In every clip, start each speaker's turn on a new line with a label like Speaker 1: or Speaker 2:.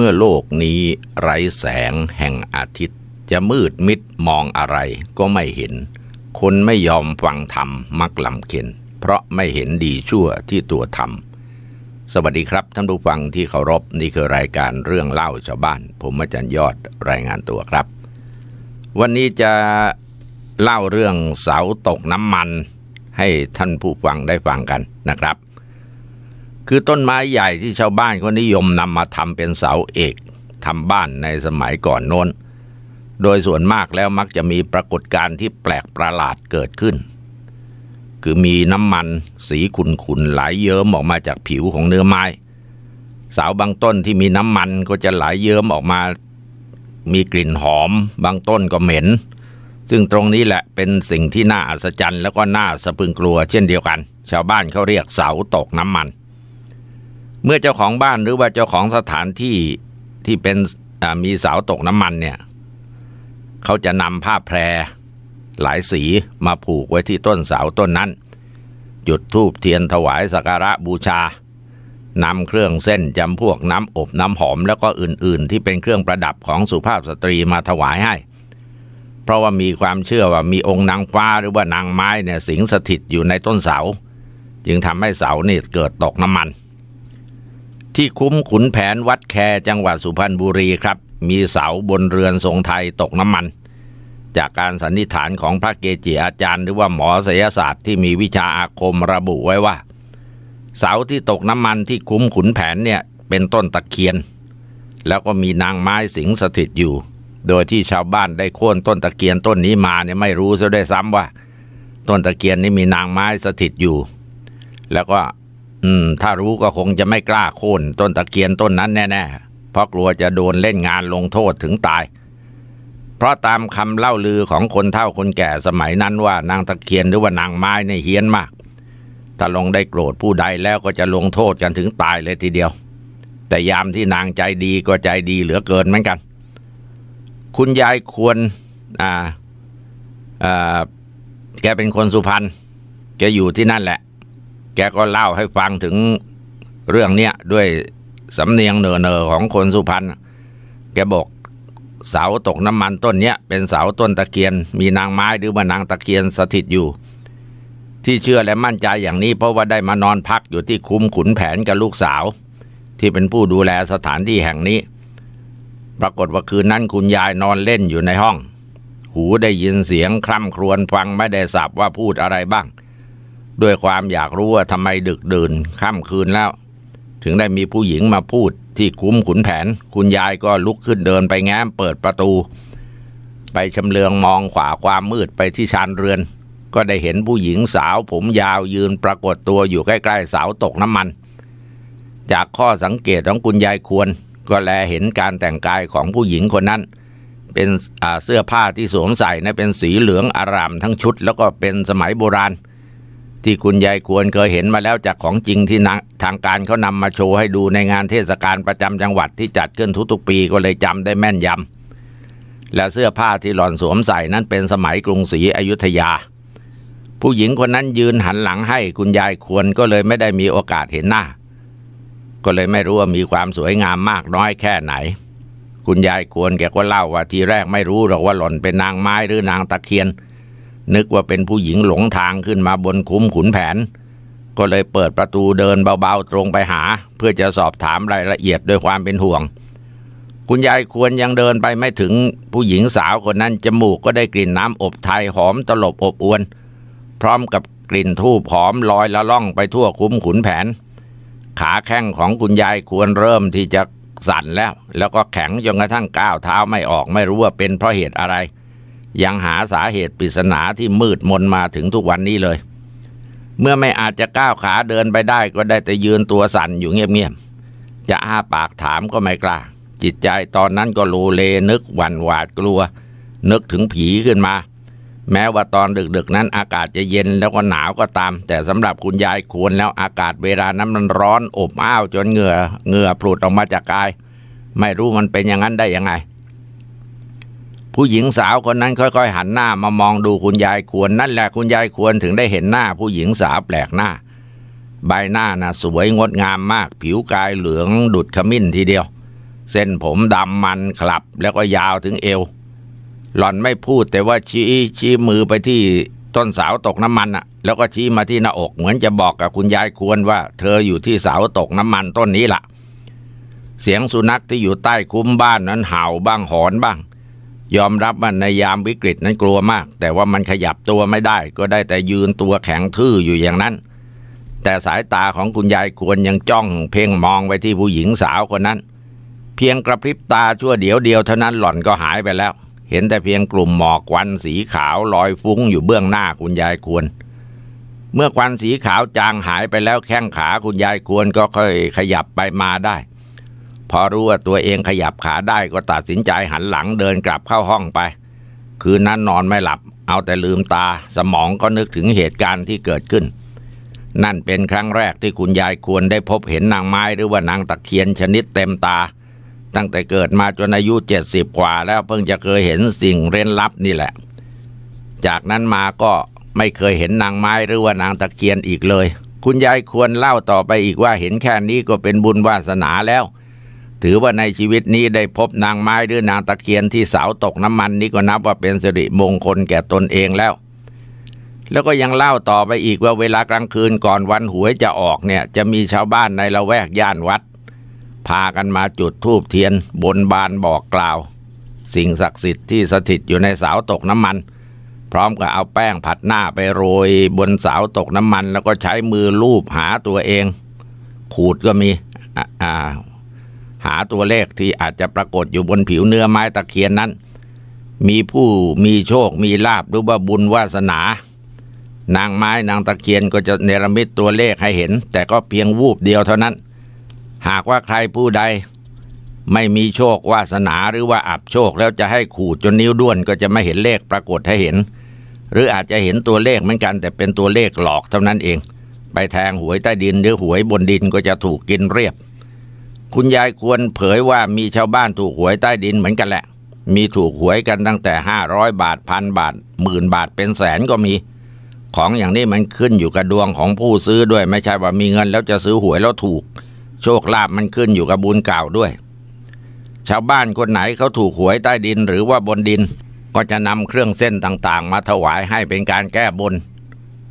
Speaker 1: เมื่อโลกนี้ไร้แสงแห่งอาทิตย์ จะมืดมิดมองอะไรก็ไม่เห็น คนไม่ยอมฟังธรรมมักลำเค็นเพราะไม่เห็นดีชั่วที่ตัวทำสวัสดีครับท่านผู้ฟังที่เคารพนี่คือรายการเรื่องเล่าชาวบ้าน ผมอาจารย์ยอดรายงานตัวครับ วันนี้จะเล่าเรื่องเสาตกน้ำมันให้ท่านผู้ฟังได้ฟังกันนะครับ คือต้นไม้ใหญ่ที่ชาวบ้านเขานิยมนำมาทำเป็นเสาเอกทำบ้านในสมัยก่อนโน้น โดยส่วนมากแล้วมักจะมีปรากฏการณ์ที่แปลกประหลาดเกิดขึ้น คือมีน้ำมันสีขุ่นๆไหลเยิ้มออกมาจากผิวของเนื้อไม้เสาบางต้นที่มีน้ำมันก็จะไหลเยิ้มออกมา มีกลิ่นหอม บางต้นก็เหม็น ซึ่งตรงนี้แหละเป็นสิ่งที่น่าอัศจรรย์ แล้วก็น่าสะพึงกลัวเช่นเดียวกัน ชาวบ้านเขาเรียกเสาตกน้ำมัน เมื่อเจ้าของบ้านหรือว่าเจ้าของสถานที่ที่เป็นมีเสาตกน้ำมันเนี่ย เขาจะนำผ้าแพร หลายสีมาผูกไว้ที่ต้นเสาต้นนั้น จุดธูปเทียนถวายสักการะบูชานำเครื่องเส้นจำพวกน้ำอบน้ำหอมแล้วก็อื่น ๆ ที่เป็นเครื่องประดับของสุภาพสตรีมาถวายให้ เพราะว่ามีความเชื่อว่ามีองค์นางฟ้าหรือว่านางไม้เนี่ยสิงสถิตอยู่ในต้นเสา จึงทำให้เสานี่เกิดตกน้ำมัน ที่คุ้มขุนแผนวัดแคจังหวัดสุพรรณบุรีครับ มีเสาบนเรือนทรงไทยตกน้ำมัน จากการสันนิษฐานของพระเกจิอาจารย์ หรือว่าหมอศิลศาสตร์ที่มีวิชาอาคมระบุไว้ว่า เสาที่ตกน้ำมันที่คุ้มขุนแผนเนี่ยเป็นต้นตะเคียน แล้วก็มีนางไม้สิงสถิตอยู่ โดยที่ชาวบ้านได้โค่นต้นตะเคียนต้นนี้มาเนี่ยไม่รู้ซะด้วยซ้ำว่า ต้นตะเคียนนี้มีนางไม้สถิตอยู่ แล้วก็ อืม ถ้ารู้ก็คงจะไม่กล้าโค่นต้นตะเคียนต้นนั้นแน่ๆ เพราะกลัวจะโดนเล่นงานลงโทษถึงตาย เพราะตามคำเล่าลือของคนเฒ่าคนแก่สมัยนั้นว่านางตะเคียนหรือว่านางไม้เนี่ยเฮี้ยนมาก ถ้าลงได้โกรธผู้ใดแล้วก็จะลงโทษกันถึงตายเลยทีเดียว แต่ยามที่นางใจดีก็ใจดีเหลือเกินเหมือนกัน คุณยายควร อ่าอ่าแกเป็นคนสุพรรณแกอยู่ที่นั่นแหละ แกก็เล่าให้ฟังถึงเรื่องเนี้ยด้วยสำเนียงเนอเนอๆของคนสุพรรณแกบอกเสาตกน้ำมันต้นเนี้ยเป็นเสาต้นตะเคียน มีนางไม้หรือว่านางตะเคียนสถิตอยู่ ที่เชื่อและมั่นใจอย่างนี้เพราะว่าได้มานอนพักอยู่ที่คุ้มขุนแผนกับลูกสาว ที่เป็นผู้ดูแลสถานที่แห่งนี้ ปรากฏว่าคืนนั้นคุณยายนอนเล่นอยู่ในห้อง หูได้ยินเสียงคร่ำครวญฟังไม่ได้สับว่าพูดอะไรบ้าง ด้วยความอยากรู้ว่าทำไมดึกดื่นค่ำคืนแล้ว ถึงได้มีผู้หญิงมาพูดที่คุ้มขุนแผน คุณยายก็ลุกขึ้นเดินไปแง้มเปิดประตู ไปชำเลืองมองขวาความมืดไปที่ชานเรือน ก็ได้เห็นผู้หญิงสาวผมยาวยืนปรากฏตัวอยู่ใกล้ๆเสาตกน้ำมัน จากข้อสังเกตของคุณยายควร ก็แลเห็นการแต่งกายของผู้หญิงคนนั้นเป็นเสื้อผ้าที่สวมใส่นะเป็นสีเหลืองอารามทั้งชุด แล้วก็เป็นสมัยโบราณ ที่คุณยายควรเคยเห็นมาแล้วจากของจริงที่ทางการเขานำมาโชว์ให้ดูในงานเทศกาลประจำจังหวัดที่จัดขึ้นทุกๆปีก็เลยจำได้แม่นยำและเสื้อผ้าที่หล่อนสวมใส่นั้นเป็นสมัยกรุงศรีอยุธยา ผู้หญิงคนนั้นยืนหันหลังให้คุณยายควรก็เลยไม่ได้มีโอกาสเห็นหน้า ก็เลยไม่รู้ว่ามีความสวยงามมากน้อยแค่ไหน คุณยายควรแกก็เล่าว่าทีแรกไม่รู้หรอกว่าหล่อนเป็นนางไม้หรือนางตะเคียน นึกว่าเป็นผู้หญิงหลงทางขึ้นมาบนคุ้มขุนแผน ก็เลยเปิดประตูเดินเบาๆตรงไปหา เพื่อจะสอบถามรายละเอียดด้วยความเป็นห่วง คุณยายควรยังเดินไปไม่ถึงผู้หญิงสาวคนนั้นจมูกก็ได้กลิ่นน้ำอบไทยหอมตลบอบอวน พร้อมกับกลิ่นทูบหอมลอยละล่องไปทั่วคุ้มขุนแผน ขาแข้งของคุณยายควรเริ่มที่จะสั่นแล้ว แล้วก็แข็งจนกระทั่งก้าวเท้าไม่ออกไม่รู้ว่าเป็นเพราะเหตุอะไร ยังหาสาเหตุปริศนาที่มืดมนมาถึงทุกวันนี้เลย เมื่อไม่อาจจะก้าวขาเดินไปได้ก็ได้แต่ยืนตัวสั่นอยู่เงียบๆ จะอ้าปากถามก็ไม่กล้า จิตใจตอนนั้นก็โลเลนึกหวั่นหวาดกลัว นึกถึงผีขึ้นมา แม้ว่าตอนดึกๆนั้นอากาศจะเย็นแล้วก็หนาวก็ตาม แต่สำหรับคุณยายควรแล้วอากาศเวลานั้นมันร้อนอบอ้าวจนเหงื่อเหงื่อผลุดออกมาจากกาย ไม่รู้มันเป็นอย่างนั้นได้ยังไง ผู้หญิงสาวคนนั้นค่อยๆ หันหน้ามามองดูคุณยายควร นั่นแหละคุณยายควรถึงได้เห็นหน้าผู้หญิงสาวแปลกหน้า ใบหน้าน่ะสวยงดงามมาก ผิวกายเหลืองดุดขมิ้นทีเดียว เส้นผมดำมันคลับแล้วก็ยาวถึงเอว หล่อนไม่พูดแต่ว่าชี้ชี้มือไปที่ต้นเสาตกน้ำมันอะแล้วก็ชี้มาที่หน้าอก เหมือนจะบอกกับคุณยายควรว่า เธออยู่ที่เสาตกน้ำมันต้นนี้ละ่ะ เสียงสุนัขที่อยู่ใต้คุ้มบ้านนั้นเห่าบ้างหอนบ้าง ยอมรับว่าในยามวิกฤตนั้นกลัวมาก แต่ว่ามันขยับตัวไม่ได้ ก็ได้แต่ยืนตัวแข็งทื่ออยู่อย่างนั้น แต่สายตาของคุณยายควรยังจ้องเพ่งมองไปที่ผู้หญิงสาวคนนั้น เพียงกระพริบตาชั่วเดียวเดียวเท่านั้นหล่อนก็หายไปแล้ว เห็นแต่เพียงกลุ่มหมอกควันสีขาวลอยฟุ้งอยู่เบื้องหน้าคุณยายควร เมื่อควันสีขาวจางหายไปแล้วแข้งขาคุณยายควรก็ค่อยขยับไปมาได้ พอรู้ว่าตัวเองขยับขาได้ก็ตัดสินใจหันหลังเดินกลับเข้าห้องไป คืนนั้นนอนไม่หลับ เอาแต่ลืมตา สมองก็นึกถึงเหตุการณ์ที่เกิดขึ้น นั่นเป็นครั้งแรกที่คุณยายควรได้พบเห็นนางไม้หรือว่านางตะเคียนชนิดเต็มตา ตั้งแต่เกิดมาจนอายุเจ็ดสิบกว่า แล้วเพิ่งจะเคยเห็นสิ่งเร้นลับนี่แหละ จากนั้นมาก็ไม่เคยเห็นนางไม้หรือว่านางตะเคียนอีกเลย คุณยายควรเล่าต่อไปอีกว่าเห็นแค่นี้ก็เป็นบุญวาสนาแล้ว ถือว่าในชีวิตนี้ได้พบนางไม้หรือนางตะเคียนที่เสาตกน้ำมันนี่ก็นับว่าเป็นสิริมงคลแก่ตนเองแล้ว แล้วก็ยังเล่าต่อไปอีกว่าเวลากลางคืนก่อนวันหวยจะออกเนี่ย จะมีชาวบ้านในละแวกย่านวัด พากันมาจุดธูปเทียน บนบานบอกกล่าว สิ่งศักดิ์สิทธิ์ที่สถิตอยู่ในเสาตกน้ำมัน พร้อมกับเอาแป้งผัดหน้าไปโรย บนเสาตกน้ำมัน แล้วก็ใช้มือลูบหาตัวเอง ขูดก็มีอ่าาหาตัวเลขที่อาจจะปรากฏอยู่บนผิวเนื้อไม้ตะเคียนนั้น มีผู้มีโชคมีลาบหรือว่าบุญวาสนา นางไม้นางตะเคียนก็จะเนรมิตตัวเลขให้เห็น แต่ก็เพียงวูบเดียวเท่านั้น หากว่าใครผู้ใด ไม่มีโชควาสนาหรือว่าอับโชคแล้วจะให้ขูดจนนิ้วด้วนก็จะไม่เห็นเลขปรากฏให้เห็น หรืออาจจะเห็นตัวเลขเหมือนกัน แต่เป็นตัวเลขหลอกเท่านั้นเอง ไปแทงหวยใต้ดินหรือหวยบนดินก็จะถูกกินเรียบ คุณยายควรเผยว่ามีชาวบ้านถูกหวยใต้ดินเหมือนกันแหละ มีถูกหวยกันตั้งแต่ห้าร้อยบาทพันบาทหมื่นบาทเป็นแสนก็มี ของอย่างนี้มันขึ้นอยู่กับดวงของผู้ซื้อด้วยไม่ใช่ว่ามีเงินแล้วจะซื้อหวยแล้วถูก โชคลาภมันขึ้นอยู่กับบุญเก่าด้วย ชาวบ้านคนไหนเขาถูกหวยใต้ดินหรือว่าบนดิน ก็จะนำเครื่องเส้นต่างๆ มาถวายให้เป็นการแก้บน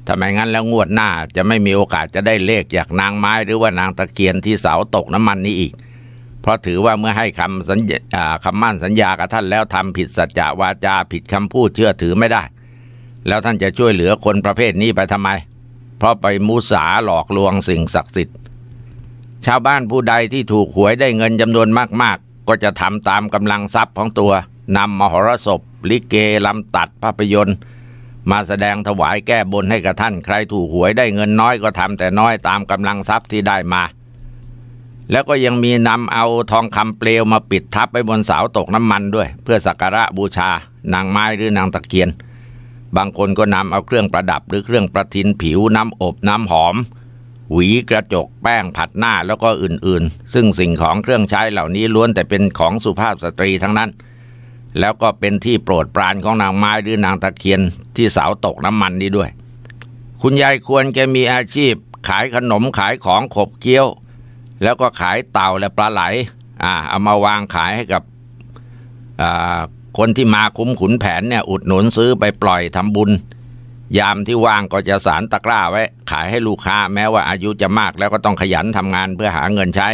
Speaker 1: ถ้าไมงั้นแล้วงวดหน้าจะไม่มีโอกาสจะได้เลขจากนางไม้หรือว่านางตะเคียนที่เสาตกน้ำมันนี้อีก เพราะถือว่าเมื่อให้คำสัญญาคำมั่นสัญญากับท่านแล้วทำผิดสัจจะวาจาผิดคำพูดเชื่อถือไม่ได้ แล้วท่านจะช่วยเหลือคนประเภทนี้ไปทำไม เพราะไปมุสาหลอกลวงสิ่งศักดิ์สิทธิ์ชาวบ้านผู้ใดที่ถูกหวยได้เงินจำนวนมากๆ ก็จะทำตามกำลังทรัพย์ของตัวนำมหรสพลิเกลำตัดภาพยนตร์ มาแสดงถวายแก้บนให้กับท่านใครถูกหวยได้เงินน้อยก็ทำแต่น้อยตามกำลังทรัพย์ที่ได้มา แล้วก็ยังมีนำเอาทองคำเปลวมาปิดทับไว้บนเสาตกน้ำมันด้วย เพื่อสักการะบูชานางไม้หรือนางตะเคียน บางคนก็นำเอาเครื่องประดับหรือเครื่องประทินผิวน้ำอบน้ำหอม หวีกระจกแป้งผัดหน้าแล้วก็อื่นๆ ซึ่งสิ่งของเครื่องใช้เหล่านี้ล้วนแต่เป็นของสุภาพสตรีทั้งนั้น แล้วก็เป็นที่โปรดปรานของนางไม้หรือนางตะเคียนที่เสาตกน้ำมันนี้ด้วย คุณยายควรแกมีอาชีพ ขายขนมขายของขบเคี้ยว แล้วก็ขายเต่าและปลาไหลอ่าเอามาวางขายให้กับอ่าคนที่มาคุ้มขุนแผนเนี่ยอุดหนุนซื้อไปปล่อยทำบุญ ยามที่ว่างก็จะสารตะกร้าไว้ ขายให้ลูกค้าแม้ว่าอายุจะมากแล้วก็ต้องขยันทำงานเพื่อหาเงินใช้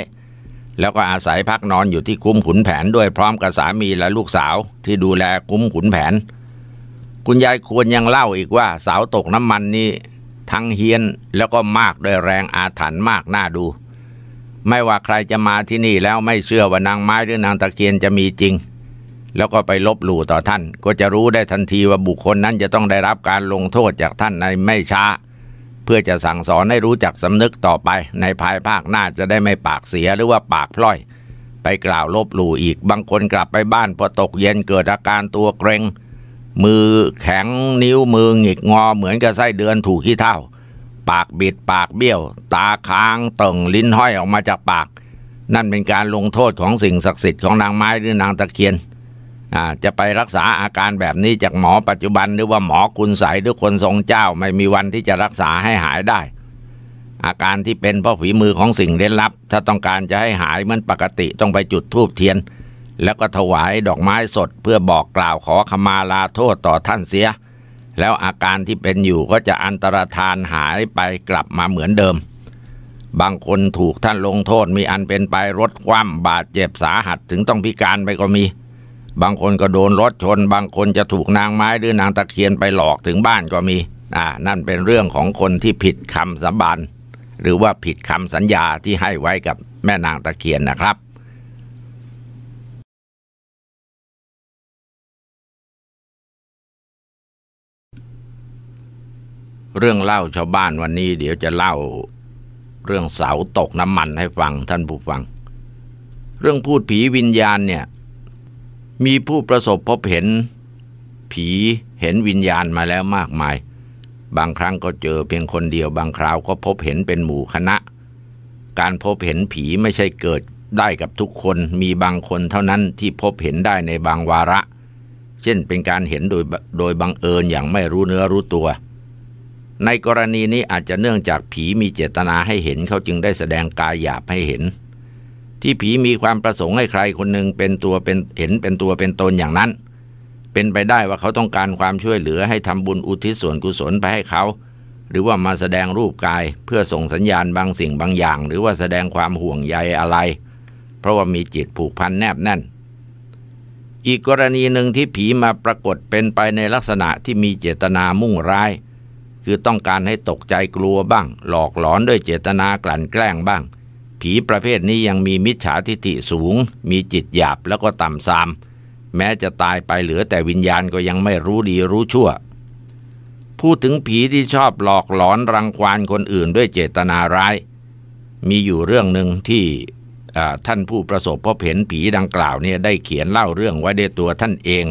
Speaker 1: แล้วก็อาศัยพักนอนอยู่ที่คุ้มขุนแผนด้วยพร้อมกับสามีและลูกสาวที่ดูแลคุ้มขุนแผน คุณยายควรยังเล่าอีกว่าเสาตกน้ำมันนี่ทั้งเฮียนแล้วก็มากด้วยแรงอาถรรพ์มากน่าดู ไม่ว่าใครจะมาที่นี่แล้วไม่เชื่อว่านางไม้หรือนางตะเคียนจะมีจริง แล้วก็ไปลบหลู่ต่อท่าน ก็จะรู้ได้ทันทีว่าบุคคลนั้นจะต้องได้รับการลงโทษจากท่านในไม่ช้า เพื่อจะสั่งสอนให้รู้จักสำนึกต่อไป ในภายภาคหน้าจะได้ไม่ปากเสียหรือว่าปากพล่อย ไปกล่าวลบหลู่อีกบางคนกลับไปบ้านพอตกเย็นเกิดอาการตัวเกรงมือแข็งนิ้วมือหงิกงอเหมือนกับไส้เดือนถูกขี้เท่า ปากบิดปากเบี้ยว ตาค้างเต่งลิ้นห้อยออกมาจากปาก นั่นเป็นการลงโทษของสิ่งศักดิ์สิทธิ์ของนางไม้หรือนางตะเคียน จะไปรักษาอาการแบบนี้จากหมอปัจจุบันหรือว่าหมอคุณใสหรือคนทรงเจ้าไม่มีวันที่จะรักษาให้หายได้ อาการที่เป็นเพราะฝีมือของสิ่งเร้นลับ ถ้าต้องการจะให้หายเหมือนปกติต้องไปจุดธูปเทียน แล้วก็ถวายดอกไม้สดเพื่อบอกกล่าวขอขมาลาโทษต่อท่านเสีย แล้วอาการที่เป็นอยู่ก็จะอันตรธานหายไปกลับมาเหมือนเดิมบางคนถูกท่านลงโทษมีอันเป็นไปรถคว่ำบาดเจ็บสาหัสถึงต้องพิการไปก็มี บางคนก็โดนรถชน บางคนจะถูกนางไม้หรือนางตะเคียนไปหลอกถึงบ้านก็มี อ่า นั่นเป็นเรื่องของคนที่ผิดคำสาบานหรือว่าผิดคำสัญญาที่ให้ไว้กับแม่นางตะเคียนนะครับเรื่องเล่าชาวบ้านวันนี้ เดี๋ยวจะเล่าเรื่องเสาตกน้ำมันให้ฟังท่านผู้ฟัง เรื่องพูดผีวิญญาณเนี่ย มีผู้ประสบพบเห็น ผีเห็นวิญญาณมาแล้วมากมาย บางครั้งก็เจอเพียงคนเดียว บางคราวก็พบเห็นเป็นหมู่คณะ การพบเห็นผีไม่ใช่เกิดได้กับทุกคนมีบางคนเท่านั้นที่พบเห็นได้ในบางวาระ เช่นเป็นการเห็นโดยโดยบังเอิญอย่างไม่รู้เนื้อรู้ตัว ในกรณีนี้อาจจะเนื่องจากผีมีเจตนาให้เห็นเขาจึงได้แสดงกายหยาบให้เห็น ที่ผีมีความประสงค์ให้ใครคนหนึ่งเป็นตัวเป็นเห็นเป็นตัวเป็นตนอย่างนั้น เป็นไปได้ว่าเขาต้องการความช่วยเหลือให้ทำบุญอุทิศส่วนกุศลไปให้เขา หรือว่ามาแสดงรูปกายเพื่อส่งสัญญาณบางสิ่งบางอย่าง หรือว่าแสดงความห่วงใยอะไร เพราะว่ามีจิตผูกพันแนบแน่น อีกกรณีหนึ่งที่ผีมาปรากฏเป็นไปในลักษณะที่มีเจตนามุ่งร้าย คือต้องการให้ตกใจกลัวบ้าง หลอกหลอนด้วยเจตนากลั่นแกล้งบ้าง ผีประเภทนี้ยังมีมิจฉาทิฐิสูง มีจิตหยาบแล้วก็ต่ำซาม แม้จะตายไปเหลือแต่วิญญาณก็ยังไม่รู้ดีรู้ชั่ว พูดถึงผีที่ชอบหลอกหลอนรังควานคนอื่นด้วยเจตนาร้าย มีอยู่เรื่องหนึ่งที่ท่านผู้ประสบพบเห็นผีดังกล่าวเนี่ยได้เขียนเล่าเรื่องไว้ในตัวท่านเอง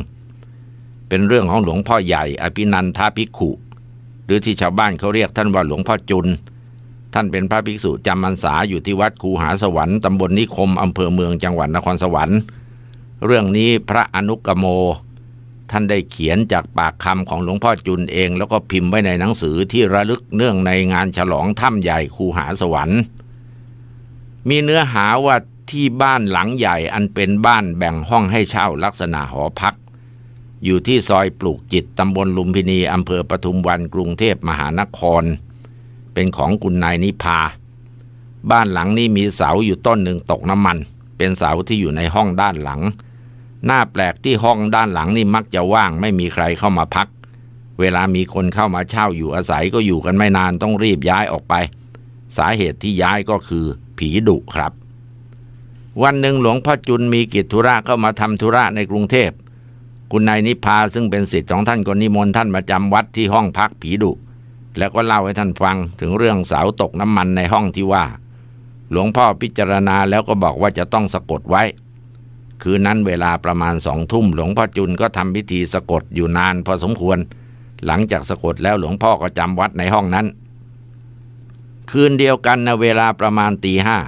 Speaker 1: เป็นเรื่องของหลวงพ่อใหญ่ อภินันทาภิกขุ หรือที่ชาวบ้านเขาเรียกท่านว่าหลวงพ่อจุน ท่านเป็นพระภิกษุจำพรรษาอยู่ที่วัดคูหาสวรรค์ตำบลนิคมอำเภอเมืองจังหวัดนครสวรรค์ เรื่องนี้พระอนุกโม ท่านได้เขียนจากปากคำของหลวงพ่อจุนเอง แล้วก็พิมพ์ไว้ในหนังสือที่ระลึกเนื่องในงานฉลองถ้ำใหญ่คูหาสวรรค์ มีเนื้อหาว่าที่บ้านหลังใหญ่อันเป็นบ้านแบ่งห้องให้เช่าลักษณะหอพัก อยู่ที่ซอยปลูกจิตตำบลลุมพินีอำเภอปทุมวันกรุงเทพมหานคร เป็นของคุณนายนิพา บ้านหลังนี้มีเสาอยู่ต้นหนึ่งตกน้ำมัน เป็นเสาที่อยู่ในห้องด้านหลัง หน้าแปลกที่ห้องด้านหลังนี่มักจะว่างไม่มีใครเข้ามาพัก เวลามีคนเข้ามาเช่าอยู่อาศัยก็อยู่กันไม่นานต้องรีบย้ายออกไป สาเหตุที่ย้ายก็คือผีดุครับ วันหนึ่งหลวงพ่อจุนมีกิจธุระเข้ามาทำธุระในกรุงเทพคุณนายนิพาซึ่งเป็นสิทธิ์ของท่านก็นิมนต์ท่านมาจำวัดที่ห้องพักผีดุ แล้วก็เล่าให้ท่านฟังถึงเรื่องเสาตกน้ำมันในห้องที่ว่า หลวงพ่อพิจารณาแล้วก็บอกว่าจะต้องสะกดไว้ คืนนั้นเวลาประมาณสองทุ่มหลวงพ่อจุนก็ทำพิธีสะกดอยู่นานพอสมควร หลังจากสะกดแล้วหลวงพ่อก็จำวัดในห้องนั้น คืนเดียวกันนะเวลาประมาณตีห้า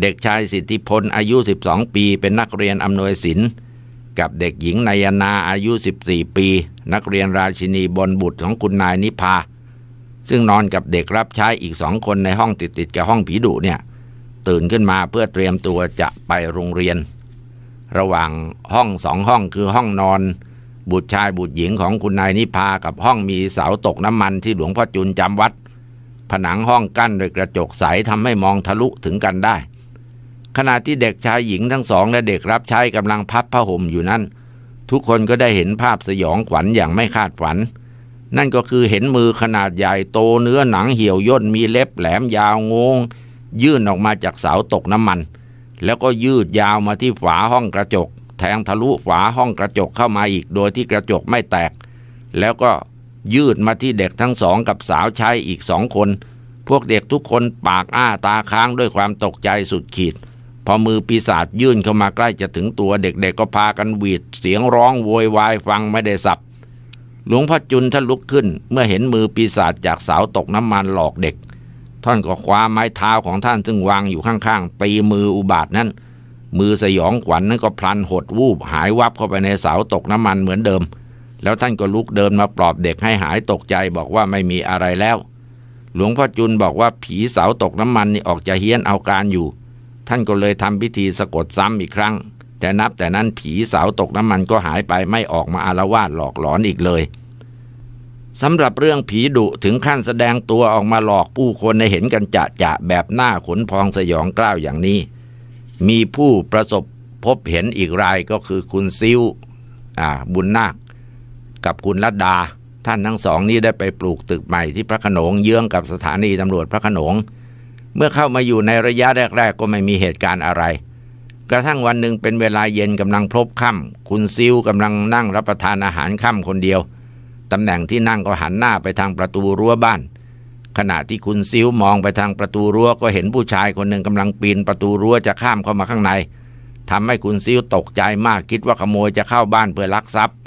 Speaker 1: เด็กชายสิทธิพลอายุ 12 ปี เป็นนักเรียนอำนวยศิลป์กับเด็กหญิงนายนาอายุ 14 ปี นักเรียนราชินีบนบุตรของคุณนายนิพา ซึ่งนอนกับเด็กรับใช้อีกสองคนในห้องติดติดกับห้องผีดุเนี่ย ตื่นขึ้นมาเพื่อเตรียมตัวจะไปโรงเรียน ระหว่างห้องสองห้องคือห้องนอน บุตรชายบุตรหญิงของคุณนายนิพากับห้องมีเสาตกน้ำมันที่หลวงพ่อจุนจำวัด ผนังห้องกั้นด้วยกระจกใสทำให้มองทะลุถึงกันได้ ขณะที่เด็กชายหญิงทั้งสองและเด็กรับใช้กำลังพับผ้าห่มอยู่นั้น ทุกคนก็ได้เห็นภาพสยองขวัญอย่างไม่คาดฝันน นั่นก็คือเห็นมือขนาดใหญ่โตเนื้อหนังเหี่ยวย่นมีเล็บแหลมยาวงง ยื่นออกมาจากเสาตกน้ำมัน แล้วก็ยืดยาวมาที่ฝาห้องกระจก แทงทะลุฝาห้องกระจกเข้ามาอีกโดยที่กระจกไม่แตก แล้วก็ยืดมาที่เด็กทั้งสองกับสาวใช้อีกสองคน พวกเด็กทุกคนปากอ้าตาค้างด้วยความตกใจสุดขีด พอมือปีศาจยื่นเข้ามาใกล้จะถึงตัวเด็กๆก็พากันหวีด เสียงร้องโวยวายฟังไม่ได้สับ หลวงพ่อจุนท่านลุกขึ้น เมื่อเห็นมือปีศาจจากเสาตกน้ำมันหลอกเด็ก ท่านก็คว้าไม้เท้าของท่านซึ่งวางอยู่ข้างๆตีมืออุบาทนั้น มือสยองขวัญนนั้นก็พลันหดวูบหายวับเข้าไปในเสาตกน้ำมันเหมือนเดิม แล้วท่านก็ลุกเดินมาปลอบเด็กให้หายตกใจบอกว่าไม่มีอะไรแล้วหหลวงพ่อจุนบอกว่าผีเสาตกน้ำมันนี่ออกจะเฮี้ยนเอาการอยู่ ท่านก็เลยทำพิธีสะกดซ้ำอีกครั้ง แต่นับแต่นั้นผีสาวตกน้ำมันก็หายไปไม่ออกมาอารวาสหลอกหลอนอีกเลยสำหรับเรื่องผีดุถึงขั้นแสดงตัวออกมาหลอกผู้คนในเห็นกันจะจะแบบหน้าขนพองสยองกล้าวอย่างนี้ มีผู้ประสบพบเห็นอีกรายก็คือคุณซิวบุญนาค กับคุณรัดดา ท่านทั้งสองนี้ได้ไปปลูกตึกใหม่ที่พระขนงเยื้องกับสถานีตำรวจพระขนง เมื่อเข้ามาอยู่ในระยะแรก ๆ ก็ไม่มีเหตุการณ์อะไร กระทั่งวันหนึ่งเป็นเวลาเย็นกำลังพลบค่ำคุณซิวกำลังนั่งรับประทานอาหารค่ำคนเดียวตำแหน่งที่นั่งก็หันหน้าไปทางประตูรั้วบ้าน ขณะที่คุณซิวมองไปทางประตูรั้วก็เห็นผู้ชายคนหนึ่งกำลังปีนประตูรั้วจะข้ามเข้ามาข้างในทำให้คุณซิวตกใจมากคิดว่าขโมยจะเข้าบ้านเพื่อลักทรัพย์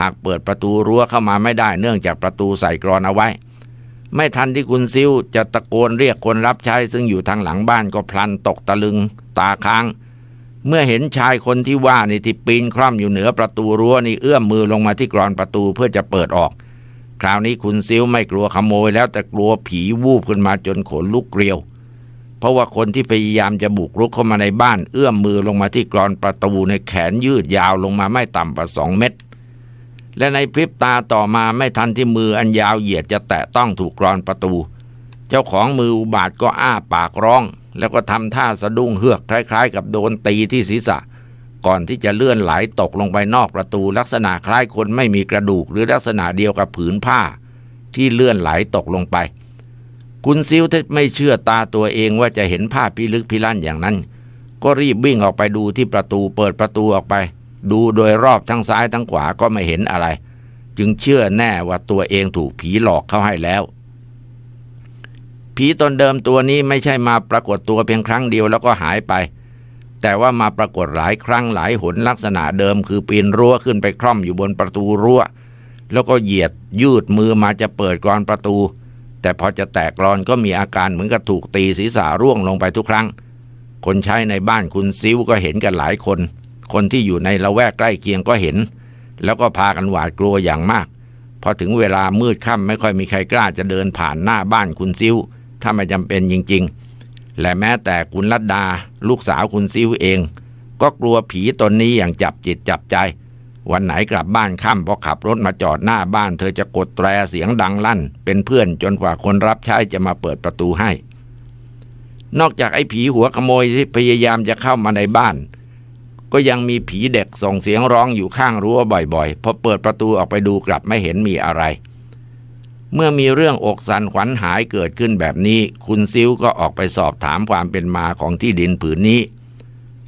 Speaker 1: หากเปิดประตูรั้วเข้ามาไม่ได้เนื่องจากประตูใส่กรอนเอาไว้ ไม่ทันที่คุณซิวจะตะโกนเรียกคนรับใช้ซึ่งอยู่ทางหลังบ้านก็พลันตกตะลึงตาค้าง เมื่อเห็นชายคนที่ว่านี่ที่ปีนคร่ำอยู่เหนือประตูรั้วนี่เอื้อมมือลงมาที่กรอนประตูเพื่อจะเปิดออก คราวนี้คุณซิวไม่กลัวขโมยแล้วแต่กลัวผีวูบขึ้นมาจนขนลุกเกลียว เพราะว่าคนที่พยายามจะบุกรุกเข้ามาในบ้าน เอื้อมมือลงมาที่กรอนประตูในแขนยืดยาวลงมาไม่ต่ำกว่าสองเมตร และในพริบตาต่อมาไม่ทันที่มืออันยาวเหยียดจะแตะต้องถูกกรอนประตู เจ้าของมืออุบาทก็อ้าปากร้อง แล้วก็ทำท่าสะดุ้งเฮือกคล้ายๆ กับโดนตีที่ศีรษะ ก่อนที่จะเลื่อนไหลตกลงไปนอกประตูลักษณะคล้ายคนไม่มีกระดูกหรือลักษณะเดียวกับผืนผ้า ที่เลื่อนไหลตกลงไป คุณซิวถ้าไม่เชื่อตาตัวเองว่าจะเห็นภาพพิลึกพิลั่นอย่างนั้น ก็รีบวิ่งออกไปดูที่ประตูเปิดประตูออกไป ดูโดยรอบทั้งซ้ายทั้งขวาก็ไม่เห็นอะไร จึงเชื่อแน่ว่าตัวเองถูกผีหลอกเข้าให้แล้ว ผีตนเดิมตัวนี้ไม่ใช่มาปรากฏตัวเพียงครั้งเดียวแล้วก็หายไป แต่ว่ามาปรากฏหลายครั้งหลายหนลักษณะเดิม คือปีนรั้วขึ้นไปคล่อมอยู่บนประตูรั้ว แล้วก็เหยียดยืดมือมาจะเปิดกรอนประตู แต่พอจะแตกกรอนก็มีอาการเหมือนกับถูกตีศีรษะร่วงลงไปทุกครั้ง คนใช้ในบ้านคุณซิวก็เห็นกันหลายคน คนที่อยู่ในละแวกใกล้เคียงก็เห็น แล้วก็พากันหวาดกลัวอย่างมาก พอถึงเวลามืดค่ำไม่ค่อยมีใครกล้าจะเดินผ่านหน้าบ้านคุณซิว ถ้าไม่จำเป็นจริง ๆ และแม้แต่คุณลัดดา ลูกสาวคุณซิวเอง ก็กลัวผีตนนี้อย่างจับจิตจับใจ วันไหนกลับบ้านค่ำพอขับรถมาจอดหน้าบ้าน เธอจะกดแตรเสียงดังลั่น เป็นเพื่อนจนกว่าคนรับใช้จะมาเปิดประตูให้ นอกจากไอ้ผีหัวขโมยที่พยายามจะเข้ามาในบ้าน ก็ยังมีผีเด็กส่งเสียงร้องอยู่ข้างรั้วบ่อยๆพอเปิดประตูออกไปดูกลับไม่เห็นมีอะไร เมื่อมีเรื่องอกสันขวัญหายเกิดขึ้นแบบนี้ คุณซิวก็ออกไปสอบถามความเป็นมาของที่ดินผืนนี้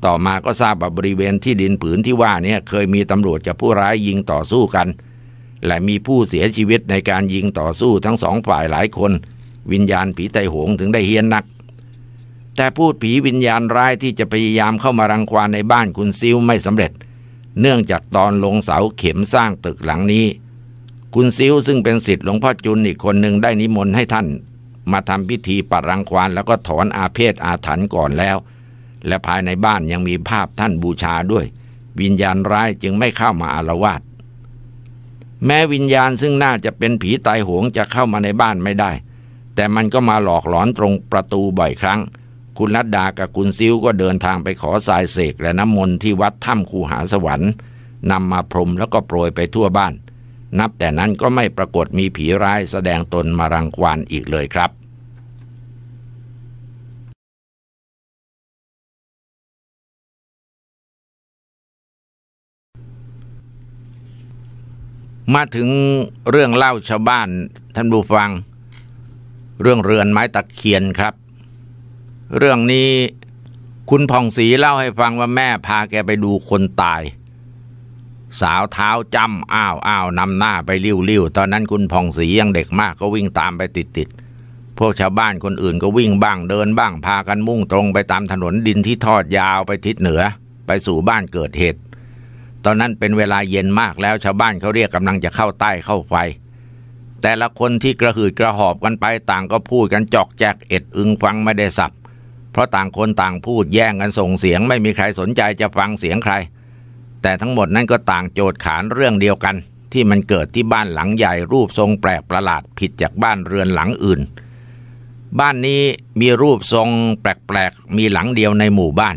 Speaker 1: ต่อมาก็ทราบว่าบริเวณที่ดินผืนที่ว่านี้เคยมีตำรวจกับผู้ร้ายยิงต่อสู้กัน และมีผู้เสียชีวิตในการยิงต่อสู้ทั้งสองฝ่ายหลายคน วิญญาณผีไตหงถึงได้เฮียนนัก แต่พูดผีวิญญาณร้ายที่จะพยายามเข้ามารังควานในบ้านคุณซิวไม่สำเร็จ เนื่องจากตอนลงเสาเข็มสร้างตึกหลังนี้ คุณซิวซึ่งเป็นสิทธิ์หลวงพ่อจุนอีกคนหนึ่งได้นิมนต์ให้ท่าน มาทำพิธีปรังควานแล้วก็ถอนอาเพศอาถรรพ์ก่อนแล้ว และภายในบ้านยังมีภาพท่านบูชาด้วย วิญญาณร้ายจึงไม่เข้ามาอารวาสแม้วิญญาณซึ่งน่าจะเป็นผีตายโหงจะเข้ามาในบ้านไม่ได้ แต่มันก็มาหลอกหลอนตรงประตูบ่อยครั้ง คุณรัดดากับคุณซิวก็เดินทางไปขอสายเสกและน้ำมนต์ที่วัดถ้ำคูหาสวรรค์นำมาพรมแล้วก็โปรยไปทั่วบ้าน นับแต่นั้นก็ไม่ปรากฏมีผีร้ายแสดงตนมารังควานอีกเลยครับ มาถึงเรื่องเล่าชาวบ้านท่านผู้ฟัง เรื่องเรือนไม้ตะเคียนครับ เรื่องนี้คุณผ่องศรีเล่าให้ฟังว่าแม่พาแกไปดูคนตาย สาวเท้าจำอ้าวอ้าวนำหน้าไปริ้วริ้วตอนนั้นคุณผ่องศรียังเด็กมากก็วิ่งตามไปติดติดพวกชาวบ้านคนอื่นก็วิ่งบ้างเดินบ้างพากันมุ่งตรงไปตามถนนดินที่ทอดยาวไปทิศเหนือ ไปสู่บ้านเกิดเหตุ ตอนนั้นเป็นเวลาเย็นมากแล้วชาวบ้านเขาเรียกกำลังจะเข้าใต้เข้าไฟ แต่ละคนที่กระหืดกระหอบกันไปต่างก็พูดกันจอกแจกเอ็ดอึงฟังไม่ได้สับ เพราะต่างคนต่างพูดแย่งกันส่งเสียงไม่มีใครสนใจจะฟังเสียงใคร แต่ทั้งหมดนั้นก็ต่างโจทย์ขานเรื่องเดียวกัน ที่มันเกิดที่บ้านหลังใหญ่รูปทรงแปลกประหลาดผิดจากบ้านเรือนหลังอื่น บ้านนี้มีรูปทรงแปลกๆ มีหลังเดียวในหมู่บ้าน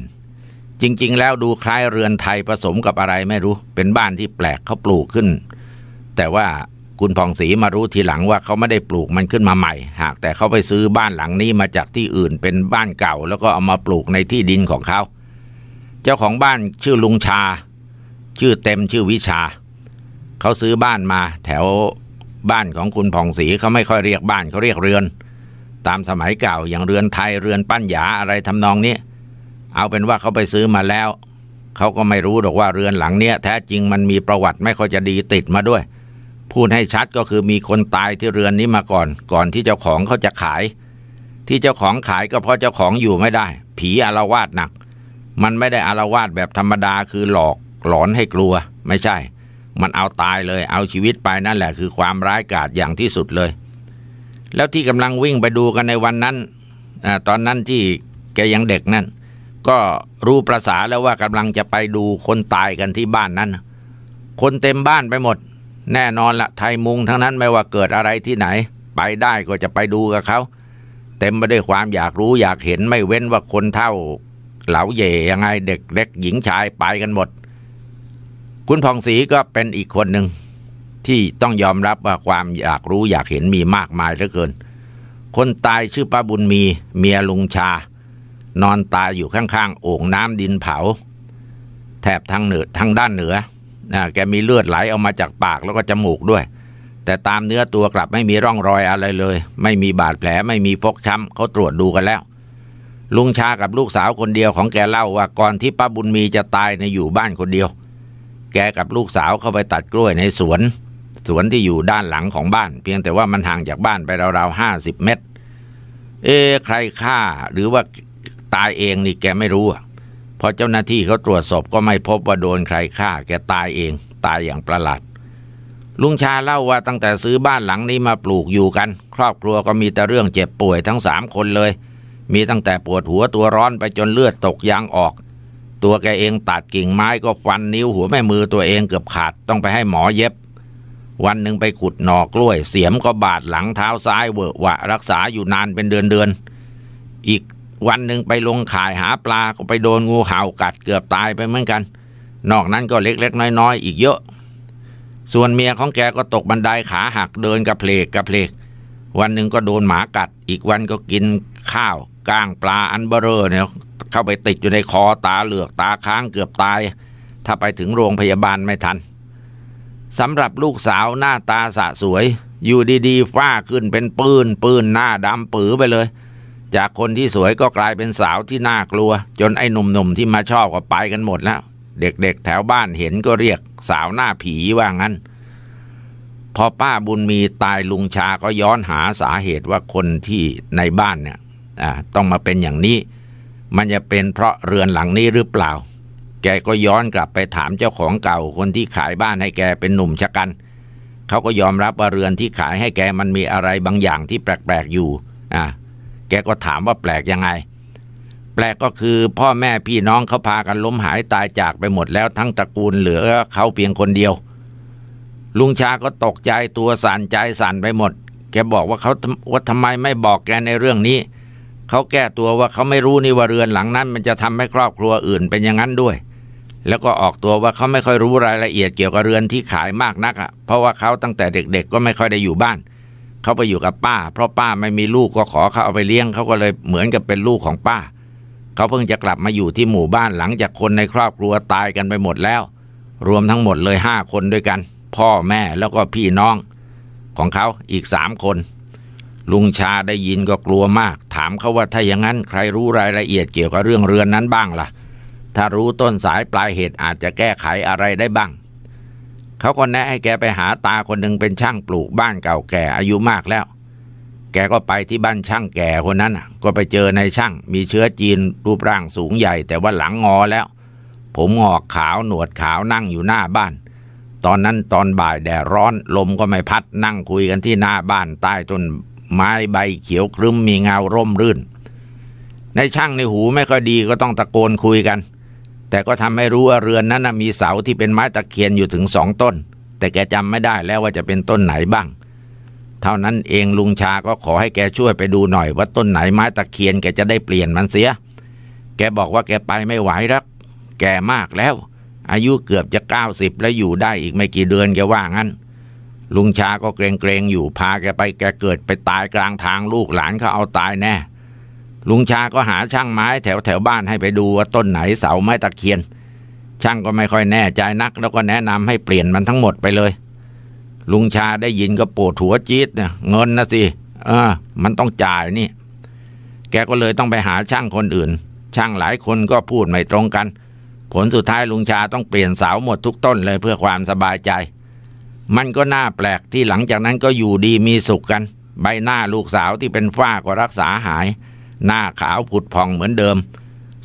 Speaker 1: จริงๆ แล้วดูคล้ายเรือนไทยผสมกับอะไรไม่รู้ เป็นบ้านที่แปลกเขาปลูกขึ้น แต่ว่าคุณผ่องศรีมารู้ทีหลังว่าเขาไม่ได้ปลูกมันขึ้นมาใหม่ หากแต่เขาไปซื้อบ้านหลังนี้มาจากที่อื่นเป็นบ้านเก่า แล้วก็เอามาปลูกในที่ดินของเขา เจ้าของบ้านชื่อลุงชา ชื่อเต็มชื่อวิชา เขาซื้อบ้านมาแถวบ้านของคุณผ่องศรีเขาไม่ค่อยเรียกบ้านเขาเรียกเรือน ตามสมัยเก่าอย่างเรือนไทยเรือนปั้นหยาอะไรทำนองนี้ เอาเป็นว่าเขาไปซื้อมาแล้ว เขาก็ไม่รู้หรอกว่าเรือนหลังเนี้ยแท้จริงมันมีประวัติไม่ค่อยจะดีติดมาด้วย พูดให้ชัดก็คือมีคนตายที่เรือนนี้มาก่อน ก่อนที่เจ้าของเขาจะขาย ที่เจ้าของขายก็เพราะเจ้าของอยู่ไม่ได้ ผีอารวาสหนัก มันไม่ได้อารวาสแบบธรรมดาคือหลอก หลอนให้กลัว ไม่ใช่ มันเอาตายเลย เอาชีวิตไปนั่นแหละคือความร้ายกาจอย่างที่สุดเลย แล้วที่กำลังวิ่งไปดูกันในวันนั้นอตอนนั้นที่แกยังเด็กนั่น ก็รู้ประษาแล้วว่ากำลังจะไปดูคนตายกันที่บ้านนั้น คนเต็มบ้านไปหมด แน่นอนละไทยมุงทั้งนั้นไม่ว่าเกิดอะไรที่ไหน ไปได้ก็จะไปดูกับเขาเต็มไปด้วยความอยากรู้อยากเห็นไม่เว้นว่าคนเท่า เหลาเย่ยังไงเด็กเล็กหญิงชายไปกันหมด คุณผ่องศรีก็เป็นอีกคนหนึ่งที่ต้องยอมรับว่าความอยากรู้อยากเห็นมีมากมายเหลือเกิน คนตายชื่อป้าบุญมีเมียลุงชา นอนตายอยู่ข้างๆโอ่งน้ำดินเผา แถบทางเหนือทางด้านเหนือนะแกมีเลือดไหลออกมาจากปากแล้วก็จมูกด้วย แต่ตามเนื้อตัวกลับไม่มีร่องรอยอะไรเลย ไม่มีบาดแผลไม่มีฟกช้ำเขาตรวจดูกันแล้ว ลุงชากับลูกสาวคนเดียวของแกเล่าว่าก่อนที่ป้าบุญมีจะตายในอยู่บ้านคนเดียว แกกับลูกสาวเข้าไปตัดกล้วยในสวน สวนที่อยู่ด้านหลังของบ้าน เพียงแต่ว่ามันห่างจากบ้านไปราวๆห้าสิบเมตร เอ๊ใครฆ่าหรือว่าตายเองนี่แกไม่รู้อะพอเจ้าหน้าที่เขาตรวจศพก็ไม่พบว่าโดนใครฆ่า แกตายเอง ตายอย่างประหลาดลุงชาเล่าว่าตั้งแต่ซื้อบ้านหลังนี้มาปลูกอยู่กัน ครอบครัวก็มีแต่เรื่องเจ็บป่วยทั้งสามคนเลย มีตั้งแต่ปวดหัวตัวร้อนไปจนเลือดตกยางออก ตัวแกเองตัดกิ่งไม้ก็ฟันนิ้วหัวแม่มือตัวเองเกือบขาดต้องไปให้หมอเย็บ วันหนึ่งไปขุดหน่อกล้วย เสียมก็บาดหลังเท้าซ้ายเวอะหวะรักษาอยู่นานเป็นเดือนเดือนๆอีกวันหนึ่งไปลงข่ายหาปลาก็ไปโดนงูเห่ากัดเกือบตายไปเหมือนกัน นอกนั้นก็เล็กๆน้อยๆ อีกเยอะ ส่วนเมียของแกก็ตกบันไดขาหักเดินกระเพลกกระเพลก วันหนึ่งก็โดนหมากัด อีกวันก็กินข้าว ก้างปลาอันเบอเรอร์เนี่ยเข้าไปติดอยู่ในคอตาเหลือกตาค้างเกือบตาย ถ้าไปถึงโรงพยาบาลไม่ทันสำหรับลูกสาวหน้าตาสะสวย อยู่ดีๆฟ้าขึ้นเป็นปืนปืนหน้าดำปือไปเลย จากคนที่สวยก็กลายเป็นสาวที่น่ากลัว จนไอ้หนุ่มๆที่มาชอบก็ไปกันหมดแล้ว เด็กๆแถวบ้านเห็นก็เรียกสาวหน้าผีว่างั้น พอป้าบุญมีตายลุงชาก็ย้อนหาสาเหตุว่าคนที่ในบ้านเนี่ย ต้องมาเป็นอย่างนี้ มันจะเป็นเพราะเรือนหลังนี้หรือเปล่า แกก็ย้อนกลับไปถามเจ้าของเก่าคนที่ขายบ้านให้แกเป็นหนุ่มชะกัน เขาก็ยอมรับว่าเรือนที่ขายให้แกมันมีอะไรบางอย่างที่แปลกๆอยู่อ่าแกก็ถามว่าแปลกยังไง แปลกก็คือพ่อแม่พี่น้องเขาพากันล้มหายตายจากไปหมดแล้วทั้งตระกูลเหลือเขาเพียงคนเดียว ลุงชาก็ตกใจตัวสั่นใจสั่นไปหมด แกบอกว่าเขาว่าทำไมไม่บอกแกในเรื่องนี้ เขาแก้ตัวว่าเขาไม่รู้นี่ว่าเรือนหลังนั้น มันจะทำให้ครอบครัวอื่นเป็นอย่างนั้นด้วย แล้วก็ออกตัวว่าเขาไม่ค่อยรู้รายละเอียดเกี่ยวกับเรือนที่ขายมากนักอะเพราะว่าเขาตั้งแต่เด็ก ๆ ก็ไม่ค่อยได้อยู่บ้านเขาไปอยู่กับป้า เพราะป้าไม่มีลูกก็ขอเขาเอาไปเลี้ยงเขาก็เลยเหมือนกับเป็นลูกของป้าเขาเพิ่งจะกลับมาอยู่ที่หมู่บ้านหลังจากคนในครอบครัวตายกันไปหมดแล้ว รวมทั้งหมดเลยห้าคนด้วยกัน พ่อแม่แล้วก็พี่น้องของเขาอีกสามคน ลุงชาได้ยินก็กลัวมาก ถามเขาว่าถ้าอย่างนั้นใครรู้รายละเอียดเกี่ยวกับเรื่องเรือนนั้นบ้างล่ะ ถ้ารู้ต้นสายปลายเหตุอาจจะแก้ไขอะไรได้บ้าง เขาก็แนะให้แกไปหาตาคนหนึ่งเป็นช่างปลูกบ้านเก่าแก่อายุมากแล้ว แกก็ไปที่บ้านช่างแก่คนนั้นก็ไปเจอในช่างมีเชื้อจีนรูปร่างสูงใหญ่ แต่ว่าหลังงอแล้ว ผมงอกขาวหนวดขาวนั่งอยู่หน้าบ้านตอนนั้นตอนบ่ายแดดร้อนลมก็ไม่พัดนั่งคุยกันที่หน้าบ้านใต้ต้น ไม้ใบเขียวครึ้มมีเงาร่มรื่น ในช่างในหูไม่ค่อยดีก็ต้องตะโกนคุยกัน แต่ก็ทำให้รู้ว่าเรือนนั้นมีเสาที่เป็นไม้ตะเคียนอยู่ถึงสองต้น แต่แกจำไม่ได้แล้วว่าจะเป็นต้นไหนบ้าง เท่านั้นเองลุงชาก็ขอให้แกช่วยไปดูหน่อย ว่าต้นไหนไม้ตะเคียนแกจะได้เปลี่ยนมันเสีย แกบอกว่าแกไปไม่ไหวแล้วแกมากแล้ว อายุเกือบจะเก้าสิบแล้วอยู่ได้อีกไม่กี่เดือนแกว่างั้น ลุงชาก็เกรงเกรงอยู่พาแกไปแกเกิดไปตายกลางทางลูกหลานเขาเอาตายแน่ ลุงชาก็หาช่างไม้แถวแถวบ้านให้ไปดูว่าต้นไหนเสาไม้ตะเคียน ช่างก็ไม่ค่อยแน่ใจนัก แล้วก็แนะนำให้เปลี่ยนมันทั้งหมดไปเลย ลุงชาได้ยินก็ปวดหัวจี๊ดเนี่ยเงินนะสิเออ มันต้องจ่ายนี่ แกก็เลยต้องไปหาช่างคนอื่น ช่างหลายคนก็พูดไม่ตรงกัน ผลสุดท้ายลุงชาต้องเปลี่ยนเสาหมดทุกต้นเลยเพื่อความสบายใจ มันก็น่าแปลกที่หลังจากนั้นก็อยู่ดีมีสุขกัน ใบหน้าลูกสาวที่เป็นฝ้าก็รักษาหาย หน้าขาวผุดพองเหมือนเดิม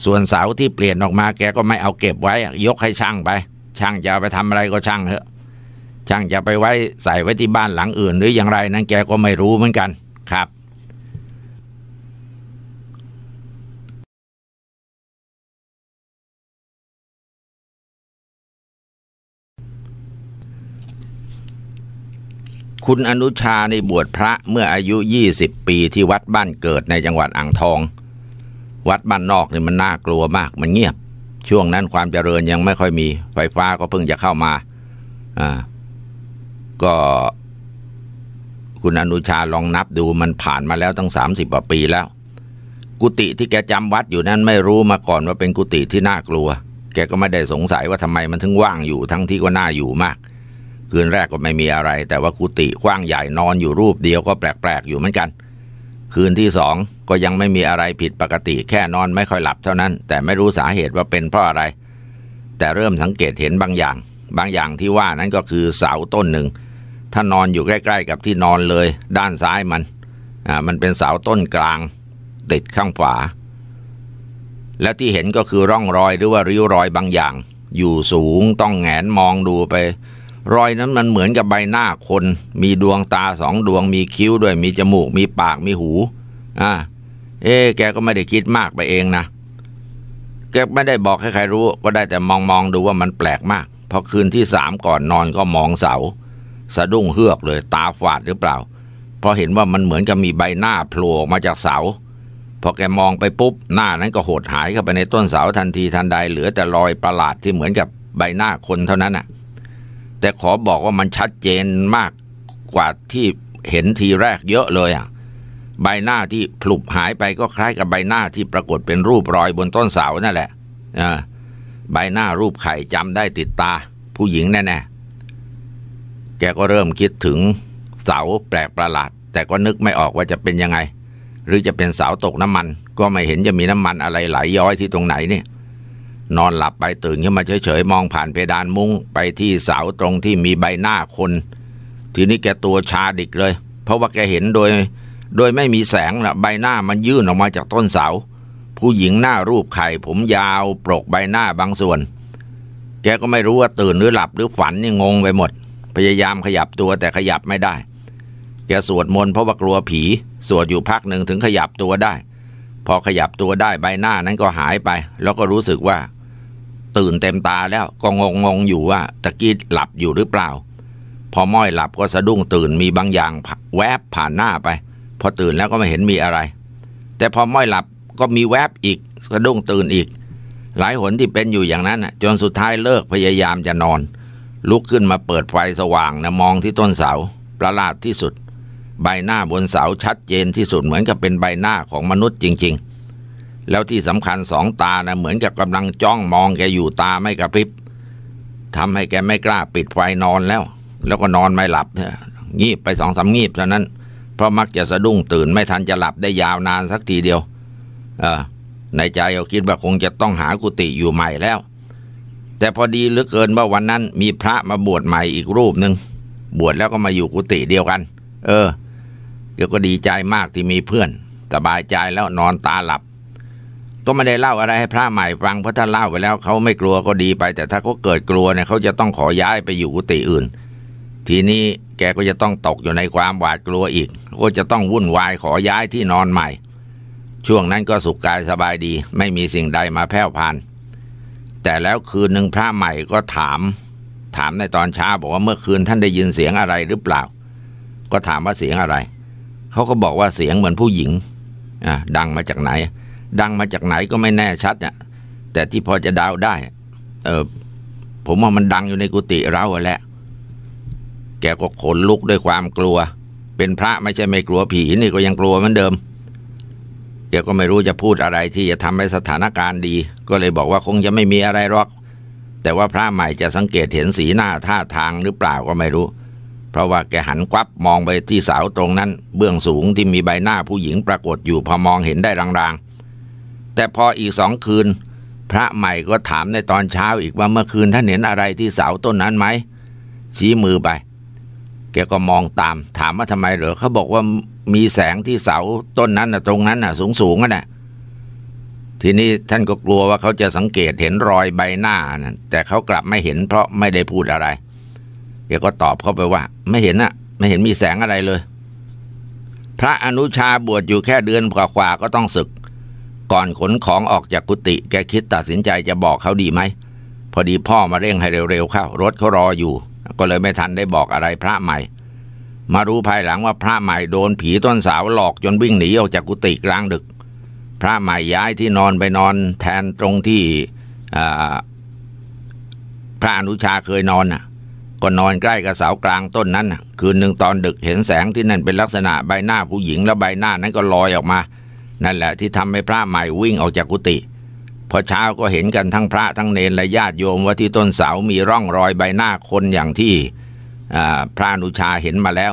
Speaker 1: ส่วนเสาที่เปลี่ยนออกมาแกก็ไม่เอาเก็บไว้ ยกให้ช่างไป ช่างจะไปทำอะไรก็ช่างเถอะ ช่างจะไปไว้ใส่ไว้ที่บ้านหลังอื่น หรืออย่างไรนั้นแกก็ไม่รู้เหมือนกันครับ คุณอนุชาในบวชพระเมื่ออายุ 20 ปีที่วัดบ้านเกิดในจังหวัดอ่างทอง วัดบ้านนอกนี่มันน่ากลัวมากมันเงียบ ช่วงนั้นความเจริญยังไม่ค่อยมี ไฟฟ้าก็เพิ่งจะเข้ามาอ่าก็คุณอนุชาลองนับดูมันผ่านมาแล้วตั้งสามสิบกว่าปีแล้ว กุฏิที่แกจำวัดอยู่นั้นไม่รู้มาก่อนว่าเป็นกุฏิที่น่ากลัว แกก็ไม่ได้สงสัยว่าทำไมมันถึงว่างอยู่ทั้งที่ก็น่าอยู่มาก คืนแรกก็ไม่มีอะไร แต่ว่ากุฏิกว้างใหญ่นอนอยู่รูปเดียวก็แปลกๆอยู่เหมือนกัน คืนที่สองก็ยังไม่มีอะไรผิดปกติ แค่นอนไม่ค่อยหลับเท่านั้น แต่ไม่รู้สาเหตุว่าเป็นเพราะอะไร แต่เริ่มสังเกตเห็นบางอย่าง บางอย่างที่ว่านั้นก็คือเสาต้นหนึ่ง ถ้านอนอยู่ใกล้ ๆ กับที่นอนเลย ด้านซ้ายมันอ่ามันเป็นเสาต้นกลาง ติดข้างขวาและที่เห็นก็คือร่องรอยหรือว่าริ้วรอยบางอย่าง อยู่สูงต้องแงนมองดูไป รอยนั้นมันเหมือนกับใบหน้าคน มีดวงตาสองดวง มีคิ้วด้วย มีจมูก มีปาก มีหู อ่า เอ๊แกก็ไม่ได้คิดมากไปเองนะ แกไม่ได้บอกให้ใครรู้ ก็ได้แต่มองมองดูว่ามันแปลกมาก พอคืนที่สามก่อนนอนก็มองเสา สะดุ้งเฮือกเลย ตาฝาดหรือเปล่า เพราะเห็นว่ามันเหมือนกับมีใบหน้าโผล่ออกมาจากเสา พอแกมองไปปุ๊บ หน้านั้นก็โหดหายเข้าไปในต้นเสาทันทีทันใด เหลือแต่รอยประหลาดที่เหมือนกับใบหน้าคนเท่านั้นน่ะ แต่ขอบอกว่ามันชัดเจนมากกว่าที่เห็นทีแรกเยอะเลยอะ ใบหน้าที่ผลุบหายไปก็คล้ายกับใบหน้าที่ปรากฏเป็นรูปรอยบนต้นเสานั่นแหละอ่าใบหน้ารูปไข่จำได้ติดตา ผู้หญิงแน่ๆแกก็เริ่มคิดถึงเสาแปลกประหลาด แต่ก็นึกไม่ออกว่าจะเป็นยังไง หรือจะเป็นเสาตกน้ำมัน ก็ไม่เห็นจะมีน้ำมันอะไรไหลย้อยที่ตรงไหนเนี่ย นอนหลับไปตื่นขึ้นมาเฉยๆ มองผ่านเพดานมุ้งไปที่เสาตรงที่มีใบหน้าคน ทีนี้แกตัวชาดิกเลย เพราะว่าแกเห็นโดย โดยไม่มีแสงนะใบหน้ามันยื่นออกมาจากต้นเสา ผู้หญิงหน้ารูปไข่ผมยาวปรกใบหน้าบางส่วน แกก็ไม่รู้ว่าตื่นหรือหลับหรือฝันนี่งงไปหมด พยายามขยับตัวแต่ขยับไม่ได้ แกสวดมนต์เพราะว่ากลัวผี สวดอยู่พักหนึ่งถึงขยับตัวได้ พอขยับตัวได้ใบหน้านั้นก็หายไป แล้วก็รู้สึกว่า ตื่นเต็มตาแล้วก็งงงๆอยู่ว่าตะกี้หลับอยู่หรือเปล่า พอม้อยหลับก็สะดุ้งตื่นมีบางอย่างแวบผ่านหน้าไป พอตื่นแล้วก็ไม่เห็นมีอะไร แต่พอม้อยหลับก็มีแวบอีกสะดุ้งตื่นอีก หลายหนที่เป็นอยู่อย่างนั้นจนสุดท้ายเลิกพยายามจะนอน ลุกขึ้นมาเปิดไฟสว่างนะมองที่ต้นเสาประหลาดที่สุด ใบหน้าบนเสาชัดเจนที่สุดเหมือนกับเป็นใบหน้าของมนุษย์จริง ๆ แล้วที่สำคัญสองตานะเหมือนกับกำลังจ้องมองแกอยู่ตาไม่กระพริบทำให้แกไม่กล้าปิดไฟนอนแล้ว แล้วก็นอนไม่หลับเงีบไปสองสามงีบเท่านั้น เพราะมักจะสะดุ้งตื่นไม่ทันจะหลับได้ยาวนานสักทีเดียว เออในใจเขาคิดว่าคงจะต้องหากุฏิอยู่ใหม่แล้ว แต่พอดีเหลือเกินว่าวันนั้นมีพระมาบวชใหม่อีกรูปหนึ่งบวชแล้วก็มาอยู่กุฏิเดียวกัน เออเดี๋ยวก็ดีใจมากที่มีเพื่อนสบายใจแล้วนอนตาหลับ ก็ไม่ได้เล่าอะไรให้พระใหม่ฟังเพราะถ้าเล่าไปแล้วเขาไม่กลัวก็ดีไป แต่ถ้าเขาเกิดกลัวเนี่ยเขาจะต้องขอย้ายไปอยู่กุฏิอื่น ทีนี้แกก็จะต้องตกอยู่ในความหวาดกลัวอีก ก็จะต้องวุ่นวายขอย้ายที่นอนใหม่ ช่วงนั้นก็สุขกายสบายดี ไม่มีสิ่งใดมาแผ่วพานแต่แล้วคืนหนึ่งพระใหม่ก็ถาม ถามในตอนเช้าบอกว่าเมื่อคืนท่านได้ยินเสียงอะไรหรือเปล่า ก็ก็ถามว่าเสียงอะไร เขาก็บอกว่าเสียงเหมือนผู้หญิงอะดังมาจากไหน ดังมาจากไหนก็ไม่แน่ชัดเนี่ยแต่ที่พอจะดาวได้ เออผมว่ามันดังอยู่ในกุฏิเราแหละ แกก็ขนลุกด้วยความกลัว เป็นพระไม่ใช่ไม่กลัวผีนี่ก็ยังกลัวเหมือนเดิม แกก็ไม่รู้จะพูดอะไรที่จะทำให้สถานการณ์ดี ก็เลยบอกว่าคงจะไม่มีอะไรหรอก แต่ว่าพระใหม่จะสังเกตเห็นสีหน้าท่าทางหรือเปล่าก็ไม่รู้ เพราะว่าแกหันกวับมองไปที่เสาตรงนั้น เบื้องสูงที่มีใบหน้าผู้หญิงปรากฏอยู่พอมองเห็นได้รางๆ แต่พออีกสองคืน พระใหม่ก็ถามในตอนเช้าอีกว่าเมื่อคืนท่านเห็นอะไรที่เสาต้นนั้นไหม ชี้มือไป แกก็มองตาม ถามว่าทำไมเหรอเขาบอกว่ามีแสงที่เสาต้นนั้นนะตรงนั้นนะสูงสูงน่ะทีนี้ท่านก็กลัวว่าเขาจะสังเกตเห็นรอยใบหน้านะแต่เขากลับไม่เห็นเพราะไม่ได้พูดอะไรแกก็ตอบเข้าไปว่า ไม่เห็นน่ะไม่เห็นมีแสงอะไรเลย พระอนุชาบวชอยู่แค่เดือนกว่าๆก็ต้องศึก ก่อนขนของออกจากกุฏิแกคิดตัดสินใจจะบอกเขาดีไหม พอดีพ่อมาเร่งให้เร็วๆเข้ารถเขารออยู่ ก็เลยไม่ทันได้บอกอะไรพระใหม่ มารู้ภายหลังว่าพระใหม่โดนผีต้นสาวหลอกจนวิ่งหนีออกจากกุฏิกลางดึก พระใหม่ย้ายที่นอนไปนอนแทนตรงที่พระอนุชาเคยนอนน่ะก็นอนใกล้กับเสากลางต้นนั้น คืนหนึ่งตอนดึกเห็นแสงที่นั่นเป็นลักษณะใบหน้าผู้หญิงแล้วใบหน้านั้นก็ลอยออกมา นั่นแหละที่ทำให้พระใหม่วิ่งออกจากกุฏิพอเช้าก็เห็นกันทั้งพระทั้งเนรและญาติโยมว่าที่ต้นเสามีร่องรอยใบหน้าคนอย่างที่พระอนุชาเห็นมาแล้ว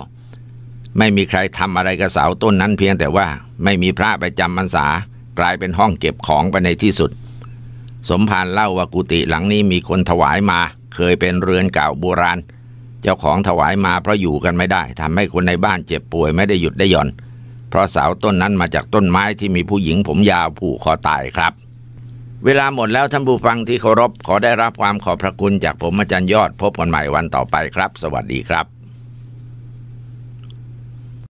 Speaker 1: ไม่มีใครทำอะไรกับเสาต้นนั้นเพียงแต่ว่าไม่มีพระไปจำพรรษากลายเป็นห้องเก็บของไปในที่สุด สมภารเล่าว่ากุฏิหลังนี้มีคนถวายมา เคยเป็นเรือนเก่าโบราณ เจ้าของถวายมาเพราะอยู่กันไม่ได้ทำให้คนในบ้านเจ็บป่วยไม่ได้หยุดได้หย่อน เพราะเสาต้นนั้นมาจากต้นไม้ที่มีผู้หญิงผมยาวผูกคอตายครับ เวลาหมดแล้วท่านผู้ฟังที่เคารพขอได้รับความขอบพระคุณจากผมอาจารย์ยอดพบกันใหม่วันต่อไปครับ สวัสดีครับ